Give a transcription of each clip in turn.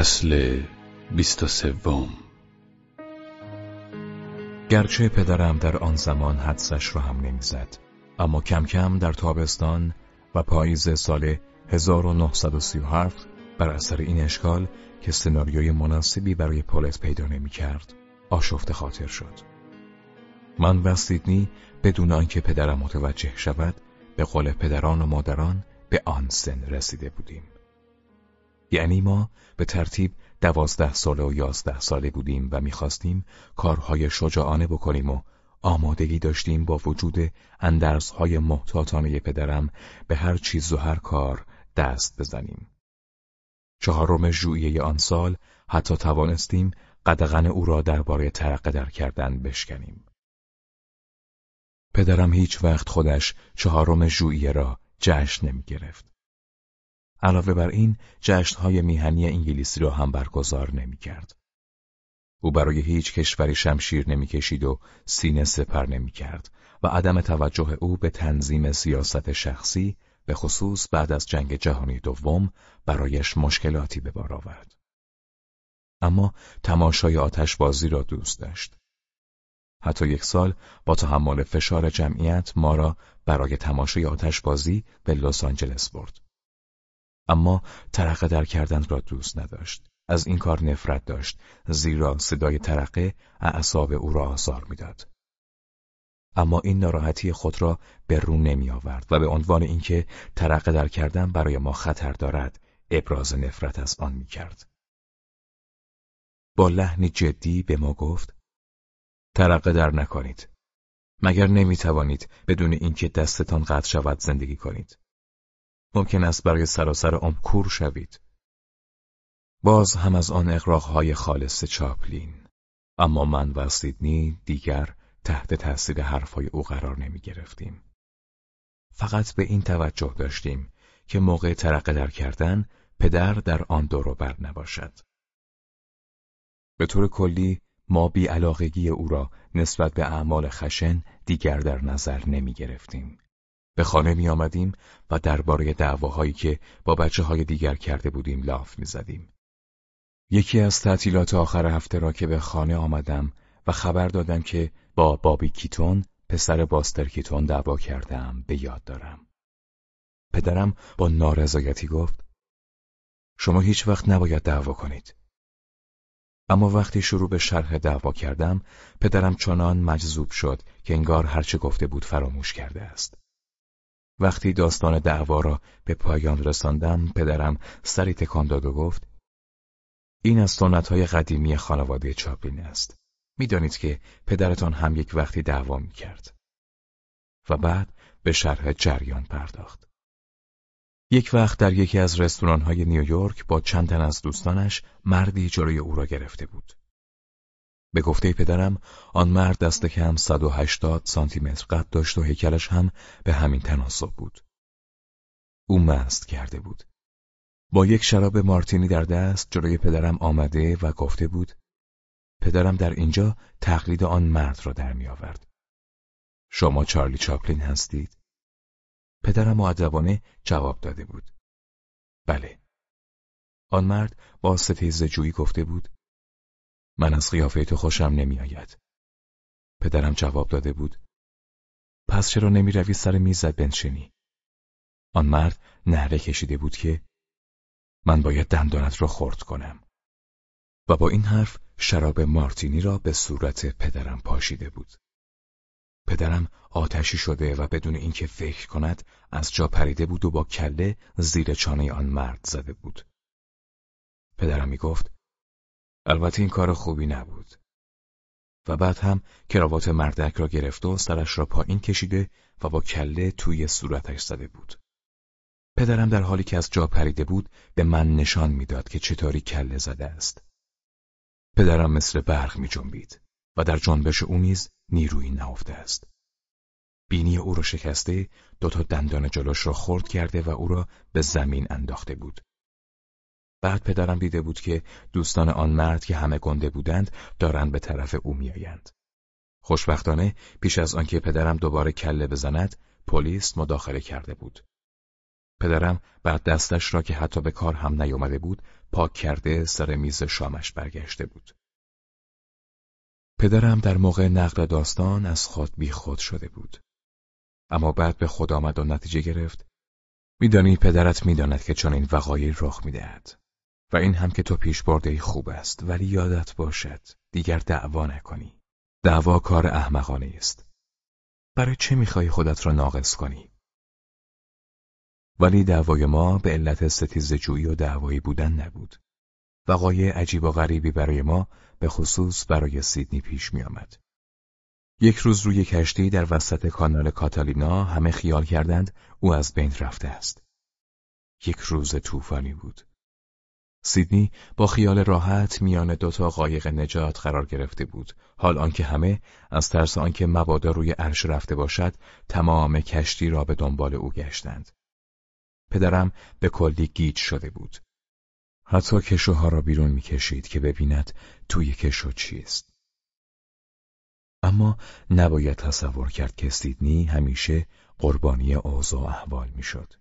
فصل بیست و سوم. گرچه پدرم در آن زمان حدسش را هم نمی‌زد اما کم کم در تابستان و پاییز سال 1937 بر اثر این اشکال که سناریوی مناسبی برای پولت پیدا نمی کرد آشفت خاطر شد. من و سیدنی بدون آنکه پدرم متوجه شود به قول پدران و مادران به آن سن رسیده بودیم. یعنی ما به ترتیب دوازده ساله و یازده ساله بودیم و می‌خواستیم کارهای شجاعانه بکنیم و آمادگی داشتیم با وجود اندرزهای محتاطانه پدرم به هر چیز و هر کار دست بزنیم. چهارم ژوئیه آن سال حتی توانستیم قدغن او را درباره ترقه در کردن بشکنیم. پدرم هیچ وقت خودش چهارم ژوئیه را جشن نمی گرفت. علاوه بر این جشنهای میهنی انگلیسی را هم برگزار نمی کرد. او برای هیچ کشوری شمشیر نمی‌کشید و سینه سپر نمی کرد و عدم توجه او به تنظیم سیاست شخصی به خصوص بعد از جنگ جهانی دوم برایش مشکلاتی به بار آورد. اما تماشای آتش بازی را دوست داشت. حتی یک سال با تحمل فشار جمعیت ما را برای تماشای آتش بازی به لس آنجلس برد. اما ترقه در کردن را دوست نداشت. از این کار نفرت داشت زیرا صدای ترقه اعصاب او را آزار می‌داد. اما این ناراحتی خود را به رو نمی آورد و به عنوان اینکه ترقه در کردن برای ما خطر دارد ابراز نفرت از آن می کرد. با لحنی جدی به ما گفت ترقه در نکنید. مگر نمی توانید بدون اینکه دستتان قطع شود زندگی کنید. ممکن است برای سراسر عمر کور شوید. باز هم از آن اقراقهای خالص چاپلین. اما من و سیدنی دیگر تحت تاثیر حرفهای او قرار نمی گرفتیم. فقط به این توجه داشتیم که موقع ترقه در کردن پدر در آن دورو بر نباشد. به طور کلی ما بی علاقگی او را نسبت به اعمال خشن دیگر در نظر نمی گرفتیم. به خانه می آمدیم و درباره دعواهایی که با بچه های دیگر کرده بودیم لاف می زدیم. یکی از تعطیلات آخر هفته را که به خانه آمدم و خبر دادم که با بابی کیتون پسر باستر کیتون دعوا کردم به یاد دارم. پدرم با نارضایتی گفت شما هیچ وقت نباید دعوا کنید. اما وقتی شروع به شرح دعوا کردم پدرم چنان مجذوب شد که انگار هرچه گفته بود فراموش کرده است. وقتی داستان دعوا را به پایان رساندم پدرم سری تکان داد و گفت این از های قدیمی خانواده چاپلین است. می‌دانید که پدرتان هم یک وقتی دعوا می کرد. و بعد به شرح جریان پرداخت. یک وقت در یکی از های نیویورک با چند تن از دوستانش مردی جلوی او را گرفته بود. به گفته پدرم آن مرد دست کم 180 سانتی متر قد داشت و هیکلش هم به همین تناسب بود. او مست کرده بود. با یک شراب مارتینی در دست جلوی پدرم آمده و گفته بود پدرم در اینجا تقلید آن مرد را در می آورد. شما چارلی چاپلین هستید؟ پدرم معدبانه جواب داده بود. بله. آن مرد با ستیز جویی گفته بود من از قیافه تو خوشم نمیآید. پدرم جواب داده بود. پس چرا نمی روی سر میزت بنشینی؟ آن مرد نهره کشیده بود که من باید دندانت را خورد کنم. و با این حرف شراب مارتینی را به صورت پدرم پاشیده بود. پدرم آتشی شده و بدون اینکه فکر کند از جا پریده بود و با کله زیر چانه آن مرد زده بود. پدرم می گفت البته این کار خوبی نبود. و بعد هم کراوات مردک را گرفت و سرش را پایین کشیده و با کله توی صورتش زده بود. پدرم در حالی که از جا پریده بود به من نشان می‌داد که چطوری کله زده است. پدرم مثل برق می جنبید و در جنبش او نیز نیرویی نهفته است. بینی او را شکسته دوتا دندان جلوش را خرد کرده و او را به زمین انداخته بود. بعد پدرم دیده بود که دوستان آن مرد که همه گنده بودند دارند به طرف او میآیند. خوشبختانه پیش از آنکه پدرم دوباره کله بزند پلیس مداخله کرده بود. پدرم بعد دستش را که حتی به کار هم نیامده بود پاک کرده سر میز شامش برگشته بود. پدرم در موقع نقل داستان از خود بی خود شده بود. اما بعد به خود آمد و نتیجه گرفت میدانی پدرت می‌داند که چون این وقایع رخ می‌دهد و این هم که تو پیش برده خوب است ولی یادت باشد دیگر دعوا نکنی دعوا کار احمقانه است برای چه می‌خواهی خودت را ناقص کنی ولی دعوای ما به علت ستیز جویی و دعوایی بودن نبود وقایع عجیب و غریبی برای ما به خصوص برای سیدنی پیش می آمد. یک روز روی کشتی در وسط کانال کاتالینا همه خیال کردند او از بین رفته است. یک روز طوفانی بود. سیدنی با خیال راحت میان دوتا قایق نجات قرار گرفته بود. حال آنکه همه از ترس آنکه مبادا روی عرش رفته باشد تمام کشتی را به دنبال او گشتند. پدرم به کلی گیج شده بود. حتی کشوها را بیرون می‌کشید که ببیند توی کشو چیست. اما نباید تصور کرد که سیدنی همیشه قربانی اوضاع احوال می‌شد.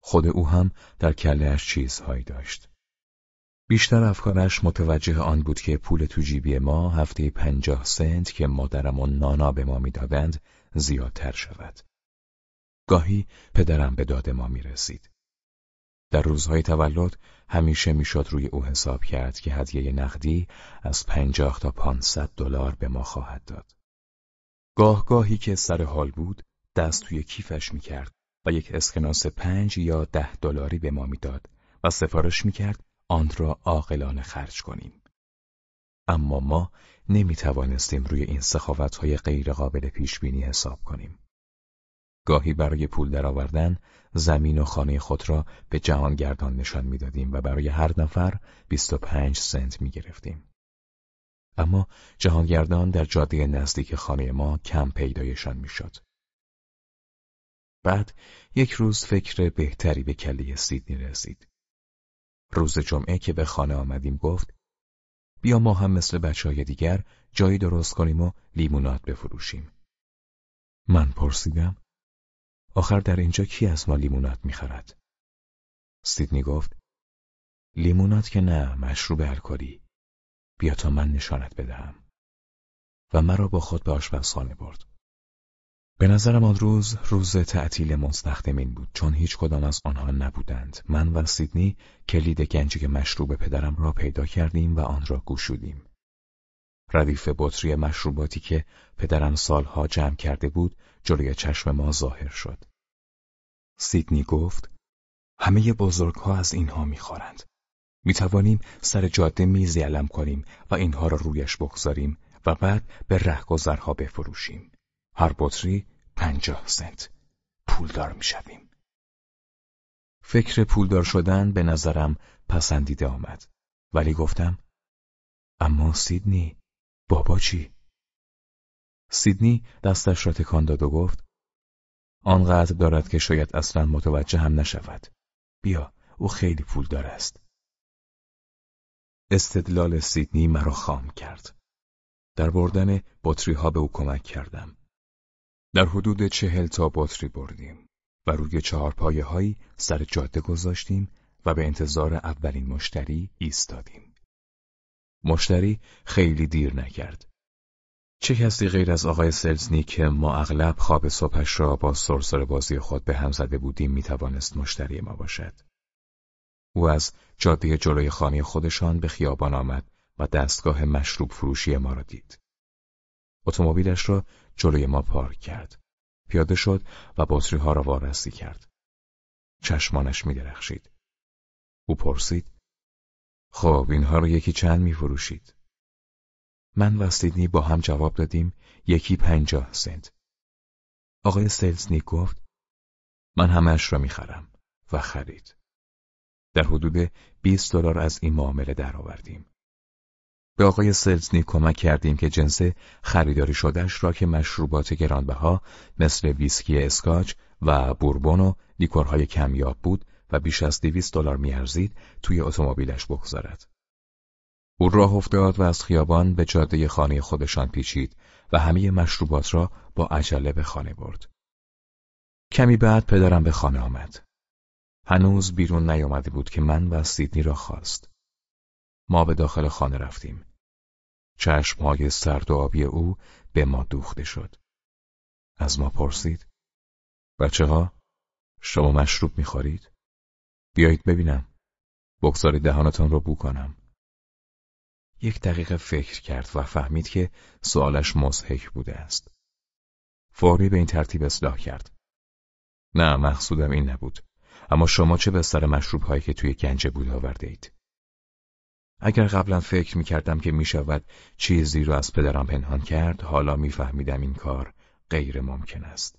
خود او هم در کلهش چیزهایی داشت. بیشتر افکارش متوجه آن بود که پول تو جیبی ما هفته پنجاه سنت که مادرم و نانا به ما می‌دادند زیادتر شود. گاهی پدرم به داد ما می رسید. در روزهای تولد همیشه می‌شد روی او حساب کرد که هدیه نقدی از پنجاه تا پانصد دلار به ما خواهد داد. گاه گاهی که سر حال بود دست توی کیفش می‌کرد و یک اسکناس پنج یا ده دلاری به ما می‌داد و سفارش می‌کرد آن را عاقلانه خرج کنیم. اما ما نمی توانستیم روی این سخاوتهای غیرقابل پیش بینی حساب کنیم. گاهی برای پول درآوردن زمین و خانه خود را به جهانگردان نشان می‌دادیم و برای هر نفر 25 سنت می گرفتیم. اما جهانگردان در جاده نزدیک خانه ما کم پیدایشان می‌شد. بعد یک روز فکر بهتری به کله سیدنی رسید. روز جمعه که به خانه آمدیم گفت بیا ما هم مثل بچه های دیگر جایی درست کنیم و لیمونات بفروشیم. من پرسیدم آخر در اینجا کی از ما لیمونات می‌خرد؟ سیدنی گفت لیمونات که نه مشروب الکلی بیا تا من نشانت بدهم و مرا با خود به آشپزخانه برد به نظرم آن روز روز تعطیل مستخدمین بود چون هیچ کدام از آنها نبودند. من و سیدنی کلید گنجی مشروب پدرم را پیدا کردیم و آن را گوشودیم ردیف بطری مشروباتی که پدرم سالها جمع کرده بود جلوی چشم ما ظاهر شد. سیدنی گفت همه بزرگها از اینها می‌خورند. می توانیم سر جاده میزی علم کنیم و اینها را رویش بگذاریم و بعد به رهگذرها بفروشیم. هر بطری پنجاه سنت. پولدار می‌شویم. فکر پولدار شدن به نظرم پسندیده آمد. ولی گفتم اما سیدنی بابا چی؟ سیدنی دستش را تکان داد و گفت آنقدر دارد که شاید اصلا متوجه هم نشود. بیا او خیلی پولدار است. استدلال سیدنی مرا خام کرد. در بردن بطری ها به او کمک کردم. در حدود چهل تا بطری بردیم و روی چهار پایه هایی سر جاده گذاشتیم و به انتظار اولین مشتری ایستادیم. مشتری خیلی دیر نکرد. چه کسی غیر از آقای سلزنی که ما اغلب خواب صبحش را با سرسر بازی خود به هم زده بودیم می توانست مشتری ما باشد. او از جاده جلوی خانه خودشان به خیابان آمد و دستگاه مشروب فروشی ما را دید. اتومبیلش را جلوی ما پارک کرد. پیاده شد و بطری ها را وارسی کرد. چشمانش می درخشید. او پرسید خب اینها رو یکی چند می فروشید؟ من و سیدنی با هم جواب دادیم یکی پنجاه سنت. آقای سلزنی گفت من همش را می‌خرم و خرید. در حدود 20 دلار از این معامله درآوردیم. به آقای سلزنی کمک کردیم که جنس خریداری شدهش را که مشروبات گرانبها مثل ویسکی اسکاچ و بوربون و لیکورهای کمیاب بود و بیش از دویست دلار میارزید توی اتومبیلش بگذارد. او راه افتاد و از خیابان به جاده خانه خودشان پیچید و همه مشروبات را با عجله به خانه برد. کمی بعد پدرم به خانه آمد. هنوز بیرون نیامده بود که من و سیدنی را خواست. ما به داخل خانه رفتیم. چشمهای سرد و آبی او به ما دوخته شد. از ما پرسید. بچه ها، شما مشروب می‌خورید؟ بیایید ببینم. بگذارید دهانتان را بو کنم. یک دقیقه فکر کرد و فهمید که سوالش مزهک بوده است. فوری به این ترتیب اصلاح کرد. نه مقصودم این نبود. اما شما چه به سر مشروب هایی که توی گنج بود آورده اید؟ اگر قبلا فکر می کردم که می شود چیزی رو از پدرم پنهان کرد حالا میفهمیدم این کار غیر ممکن است.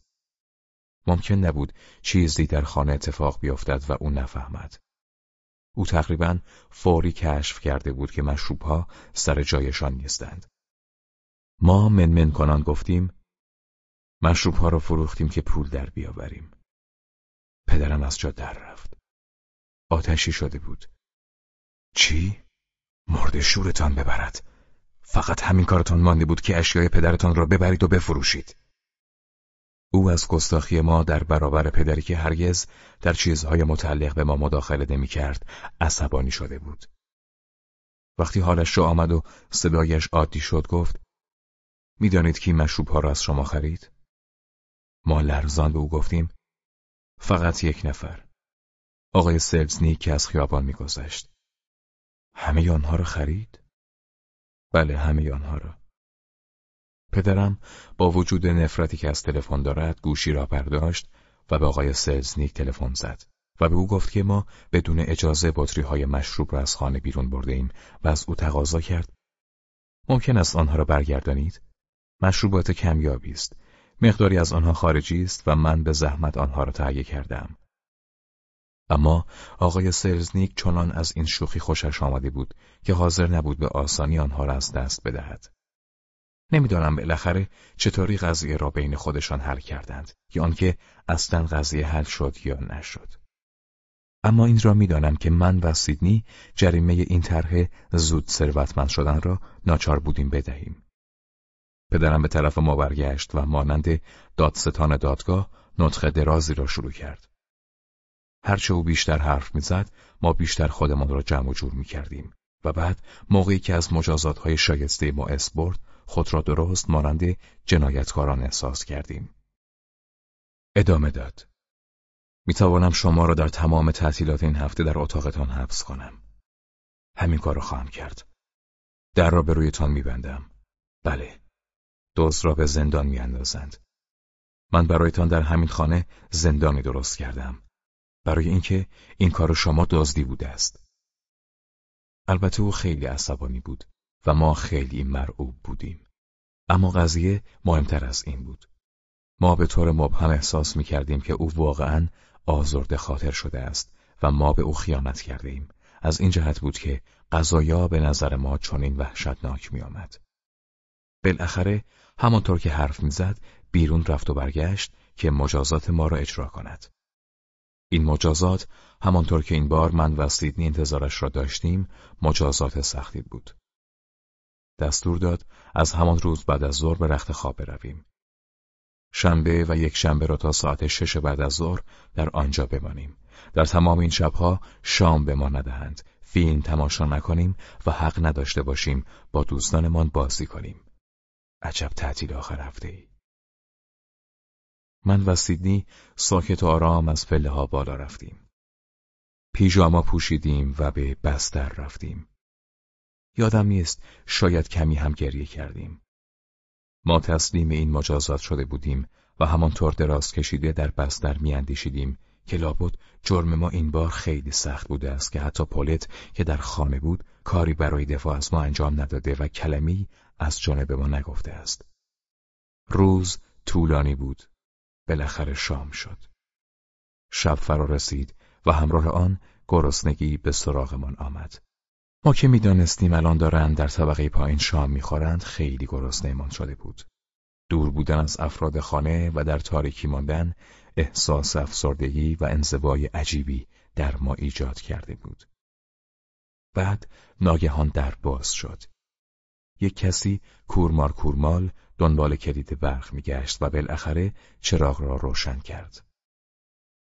ممکن نبود چیزی در خانه اتفاق بیفتد و او نفهمد. او تقریبا فوری کشف کرده بود که مشروبها سر جایشان نیستند. ما منمن کنان گفتیم مشروبها را فروختیم که پول در بیاوریم. پدرم از جا در رفت. آتشی شده بود. چی؟ مرد شورتان ببرد. فقط همین کارتان مانده بود که اشیای پدرتان را ببرید و بفروشید. او از گستاخی ما در برابر پدری که هرگز در چیزهای متعلق به ما مداخله نمی کرد عصبانی شده بود. وقتی حالش را آمد و صدایش عادی شد گفت می‌دانید کی مشروب ها را از شما خرید؟ ما لرزان به او گفتیم فقط یک نفر آقای سلزنی که از خیابان میگذشت همه آنها را خرید؟ بله همه آنها را. پدرم با وجود نفرتی که از تلفن دارد گوشی را برداشت و به آقای سلزنیک تلفن زد و به او گفت که ما بدون اجازه بطری های مشروب را از خانه بیرون برده ایم و از او تقاضا کرد. ممکن است آنها را برگردانید؟ مشروبات کمیابی است. مقداری از آنها خارجی است و من به زحمت آنها را تهیه کردم اما آقای سلزنیک چنان از این شوخی خوشش آمده بود که حاضر نبود به آسانی آنها را از دست بدهد نمی‌دانم بالاخره چطوری قضیه را بین خودشان حل کردند یا آنکه اصلا قضیه حل شد یا نشد. اما این را می‌دانم که من و سیدنی جریمه این طرح زود ثروتمند شدن را ناچار بودیم بدهیم. پدرم به طرف ما برگشت و مانند دادستان دادگاه نطخ درازی را شروع کرد. هرچه او بیشتر حرف می‌زد ما بیشتر خودمان را جمع و جور می کردیم و بعد موقعی که از مجازات های شایسته ما برد خود را درست مانند جنایتکاران احساس کردیم. ادامه داد. می توانم شما را در تمام تعطیلات این هفته در اتاقتان حبس کنم. همین کار را خواهم کرد. در را به رویتان میبندم. بله. دوز را به زندان میاندازند. من برایتان در همین خانه زندانی درست کردم. برای اینکه این کار شما دزدی بوده است. البته او خیلی عصبانی بود و ما خیلی مرعوب بودیم. اما قضیه مهمتر از این بود. ما به طور مبهم احساس می کردیم که او واقعا آزرده خاطر شده است و ما به او خیانت کرده ایم. از این جهت بود که قضایا به نظر ما چنین وحشتناک می آمد. بالاخره همانطور که حرف می‌زد بیرون رفت و برگشت که مجازات ما را اجرا کند. این مجازات همانطور که این بار من و سیدنی انتظارش را داشتیم مجازات سختی بود. دستور داد از همان روز بعد از ظهر به رخت خواب برویم. شنبه و یک شنبه را تا ساعت شش بعد از ظهر در آنجا بمانیم. در تمام این شبها شام به ما ندهند، فیلم تماشا نکنیم و حق نداشته باشیم با دوستانمان بازی کنیم. عجب تعطیل آخر هفته ای. من و سیدنی ساکت و آرام از پله ها بالا رفتیم. پیژاما پوشیدیم و به بستر رفتیم. یادم نیست شاید کمی هم گریه کردیم. ما تسلیم این مجازات شده بودیم و همانطور دراز کشیده در بستر میاندیشیدیم که لابد جرم ما این بار خیلی سخت بوده است که حتی پولت که در خانه بود کاری برای دفاع از ما انجام نداده و کلمی از جانب ما نگفته است. روز طولانی بود. بالاخره شام شد. شب فرا رسید و همراه آن گرسنگی به سراغمان آمد. ما که می‌دانستیم الان دارند در طبقه پایین شام می‌خورند خیلی گرسنهمان شده بود. دور بودن از افراد خانه و در تاریکی ماندن احساس افسردگی و انزوای عجیبی در ما ایجاد کرده بود. بعد ناگهان در باز شد. یک کسی کورمار کورمال دنبال کلید برق میگشت و بالاخره چراغ را روشن کرد.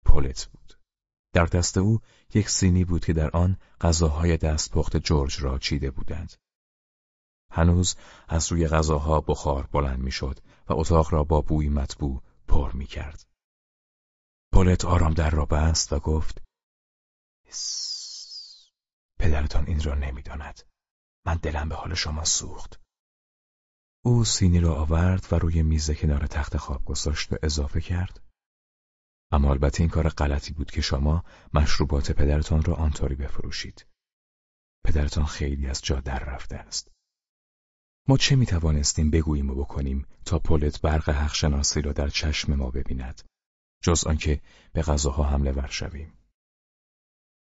پولت بود. در دست او یک سینی بود که در آن غذاهای دستپخت جورج را چیده بودند. هنوز از روی غذاها بخار بلند می‌شد و اتاق را با بوی مطبوع پر می کرد. پولت آرام در را بست و گفت پدرتان این را نمی‌داند. من دلم به حال شما سوخت. او سینی را آورد و روی میز کنار تخت خواب گذاشت و اضافه کرد. اما البته این کار غلطی بود که شما مشروبات پدرتان را آنطوری بفروشید. پدرتان خیلی از جا در رفته است. ما چه می توانستیم بگوییم و بکنیم تا پولت برق حق شناسی را در چشم ما ببیند جز آنکه به غذاها حمله ور شویم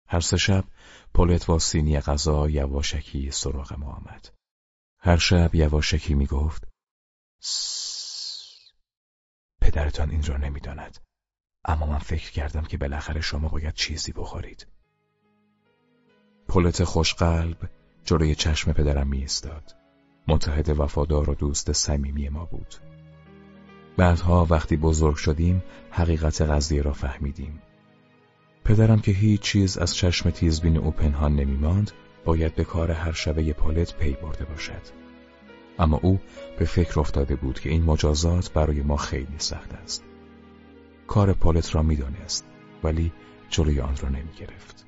هر سه شب پولت با سینی غذا یواشکی سراغ ما آمد هر شب یواشکی می گفت پدرتان این را نمی‌داند اما من فکر کردم که بالاخره شما باید چیزی بخورید پولت خوشقلب جلوی چشم پدرم می استاد. متحد وفادار و دوست صمیمی ما بود. بعدها وقتی بزرگ شدیم حقیقت قضیه را فهمیدیم. پدرم که هیچ چیز از چشم تیزبین او پنهان نمیماند باید به کار هر شبه پالت پی برده باشد. اما او به فکر افتاده بود که این مجازات برای ما خیلی سخت است. کار پالت را می‌دانست ولی جلوی آن را نمی گرفت.